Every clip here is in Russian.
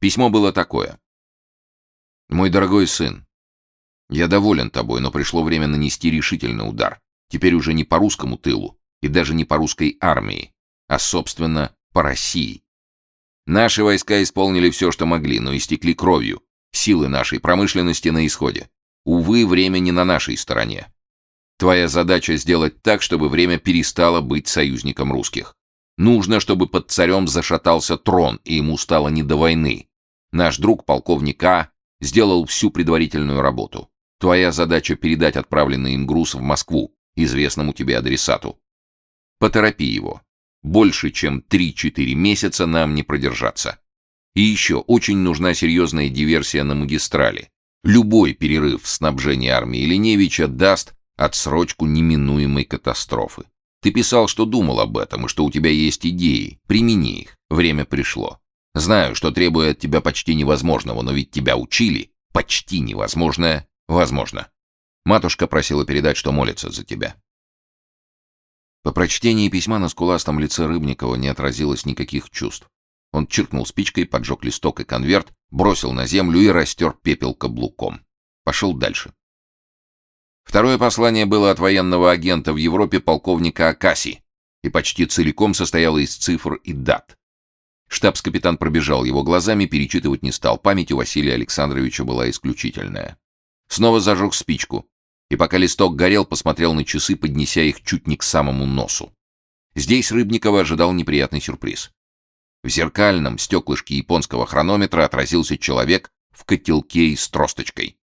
Письмо было такое. «Мой дорогой сын, я доволен тобой, но пришло время нанести решительный удар. Теперь уже не по русскому тылу и даже не по русской армии, а, собственно, по России. Наши войска исполнили все, что могли, но истекли кровью. Силы нашей промышленности на исходе. Увы, время не на нашей стороне. Твоя задача сделать так, чтобы время перестало быть союзником русских. Нужно, чтобы под царем зашатался трон, и ему стало не до войны. Наш друг полковник А сделал всю предварительную работу. Твоя задача передать отправленный им груз в Москву, известному тебе адресату. Поторопи его. Больше, чем 3-4 месяца нам не продержаться. И еще очень нужна серьезная диверсия на магистрали. Любой перерыв в снабжении армии Леневича даст отсрочку неминуемой катастрофы. Ты писал, что думал об этом, и что у тебя есть идеи. Примени их. Время пришло. Знаю, что требует от тебя почти невозможного, но ведь тебя учили. Почти невозможное возможно. Матушка просила передать, что молится за тебя. По прочтении письма на скуластом лице Рыбникова не отразилось никаких чувств. Он чиркнул спичкой, поджег листок и конверт, бросил на землю и растер пепел каблуком. Пошел дальше. Второе послание было от военного агента в Европе полковника Акаси и почти целиком состояло из цифр и дат. Штабс-капитан пробежал его глазами, перечитывать не стал. Память у Василия Александровича была исключительная. Снова зажег спичку и пока листок горел, посмотрел на часы, поднеся их чуть не к самому носу. Здесь Рыбникова ожидал неприятный сюрприз. В зеркальном стеклышке японского хронометра отразился человек в котелке и с тросточкой.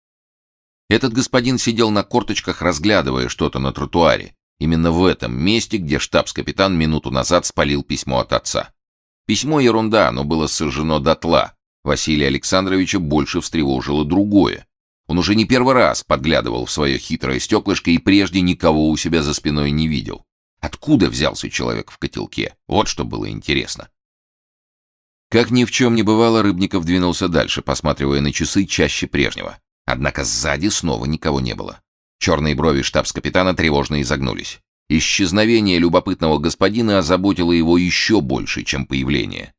Этот господин сидел на корточках, разглядывая что-то на тротуаре, именно в этом месте, где штабс-капитан минуту назад спалил письмо от отца. Письмо ерунда, оно было сожжено дотла. Василия Александровича больше встревожило другое. Он уже не первый раз подглядывал в свое хитрое стеклышко и прежде никого у себя за спиной не видел. Откуда взялся человек в котелке? Вот что было интересно. Как ни в чем не бывало, Рыбников двинулся дальше, посматривая на часы чаще прежнего. Однако сзади снова никого не было. Черные брови штабс-капитана тревожно изогнулись. Исчезновение любопытного господина озаботило его еще больше, чем появление.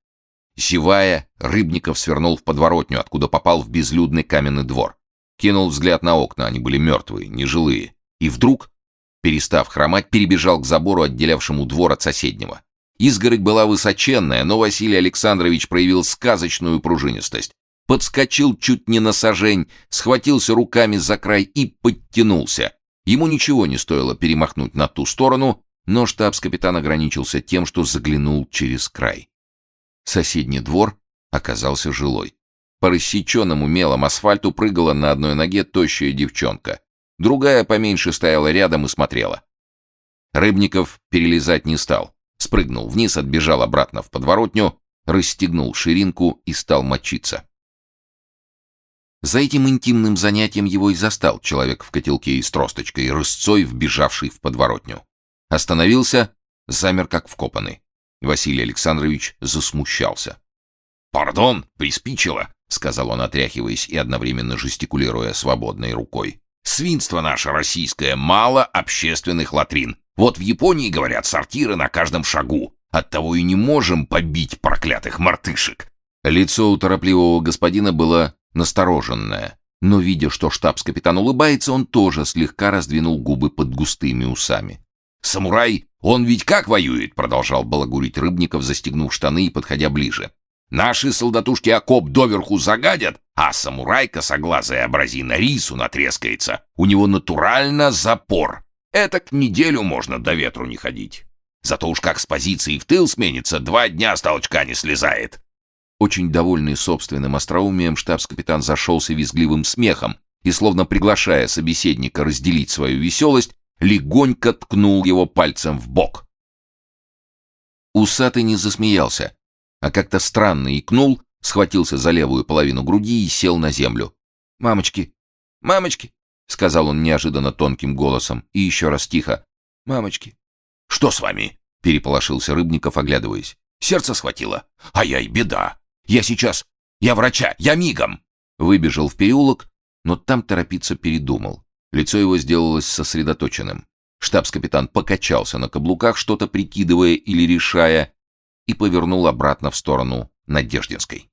Зевая, Рыбников свернул в подворотню, откуда попал в безлюдный каменный двор. Кинул взгляд на окна, они были мертвые, нежилые. И вдруг, перестав хромать, перебежал к забору, отделявшему двор от соседнего. Изгородь была высоченная, но Василий Александрович проявил сказочную пружинистость. Подскочил чуть не на сажень, схватился руками за край и подтянулся. Ему ничего не стоило перемахнуть на ту сторону, но штабс-капитан ограничился тем, что заглянул через край. Соседний двор оказался жилой. По рассеченному мелом асфальту прыгала на одной ноге тощая девчонка. Другая поменьше стояла рядом и смотрела. Рыбников перелезать не стал. Спрыгнул вниз, отбежал обратно в подворотню, расстегнул ширинку и стал мочиться. За этим интимным занятием его и застал человек в котелке и с тросточкой, рысцой вбежавший в подворотню. Остановился, замер как вкопанный. Василий Александрович засмущался. «Пардон, приспичило», — сказал он, отряхиваясь и одновременно жестикулируя свободной рукой. «Свинство наше российское, мало общественных латрин. Вот в Японии, говорят, сортиры на каждом шагу. Оттого и не можем побить проклятых мартышек». Лицо у торопливого господина было настороженное, но, видя, что штабс-капитан улыбается, он тоже слегка раздвинул губы под густыми усами. «Самурай, он ведь как воюет?» — продолжал балагурить Рыбников, застегнув штаны и подходя ближе. Наши солдатушки окоп доверху загадят, а самурай косоглазая абразина рису натрескается. У него натурально запор. Это к неделю можно до ветру не ходить. Зато уж как с позиции в тыл сменится, два дня с толчка не слезает. Очень довольный собственным остроумием, штабс-капитан зашелся визгливым смехом и, словно приглашая собеседника разделить свою веселость, легонько ткнул его пальцем в бок. Усатый не засмеялся, а как-то странно икнул, схватился за левую половину груди и сел на землю. «Мамочки! Мамочки!» — сказал он неожиданно тонким голосом и еще раз тихо. «Мамочки!» «Что с вами?» — переполошился Рыбников, оглядываясь. «Сердце схватило? Ай-яй, беда! Я сейчас! Я врача! Я мигом!» Выбежал в переулок, но там торопиться передумал. Лицо его сделалось сосредоточенным. Штабс-капитан покачался на каблуках, что-то прикидывая или решая, и повернул обратно в сторону Надеждинской.